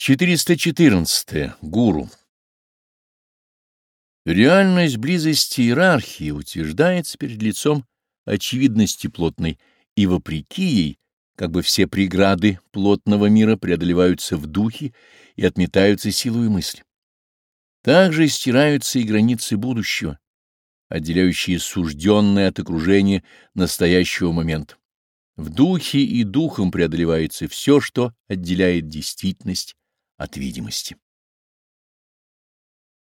414. Гуру. Реальность близости иерархии утверждается перед лицом очевидности плотной, и вопреки ей, как бы все преграды плотного мира преодолеваются в духе и отметаются силой мысли. Также стираются и границы будущего, отделяющие сужденное от окружения настоящего момента. В духе и духом преодолевается все, что отделяет действительность от видимости.